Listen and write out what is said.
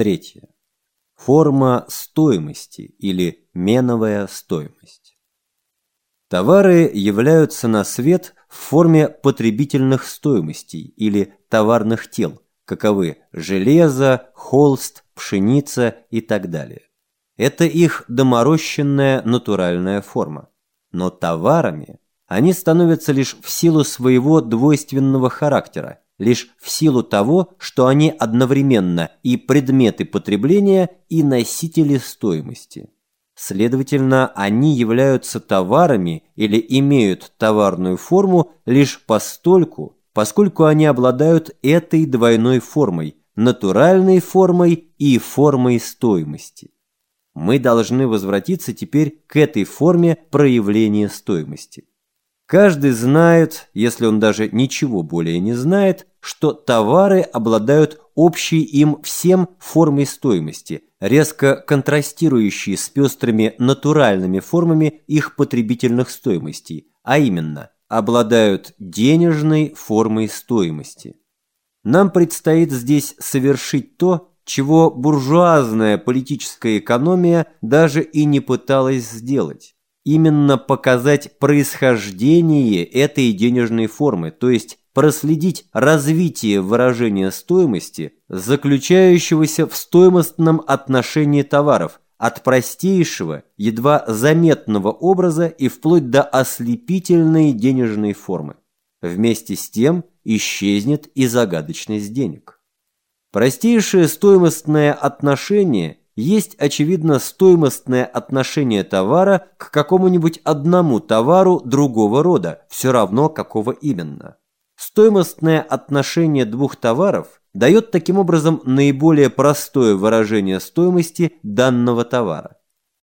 Третье. Форма стоимости или меновая стоимость. Товары являются на свет в форме потребительных стоимостей или товарных тел, каковы железо, холст, пшеница и так далее. Это их доморощенная натуральная форма. Но товарами они становятся лишь в силу своего двойственного характера, лишь в силу того, что они одновременно и предметы потребления, и носители стоимости. Следовательно, они являются товарами или имеют товарную форму лишь постольку, поскольку они обладают этой двойной формой, натуральной формой и формой стоимости. Мы должны возвратиться теперь к этой форме проявления стоимости. Каждый знает, если он даже ничего более не знает, что товары обладают общей им всем формой стоимости, резко контрастирующей с пестрыми натуральными формами их потребительных стоимостей, а именно обладают денежной формой стоимости. Нам предстоит здесь совершить то, чего буржуазная политическая экономия даже и не пыталась сделать именно показать происхождение этой денежной формы, то есть проследить развитие выражения стоимости, заключающегося в стоимостном отношении товаров, от простейшего, едва заметного образа и вплоть до ослепительной денежной формы. Вместе с тем исчезнет и загадочность денег. Простейшее стоимостное отношение есть, очевидно, стоимостное отношение товара к какому-нибудь одному товару другого рода, все равно какого именно. Стоимостное отношение двух товаров дает таким образом наиболее простое выражение стоимости данного товара.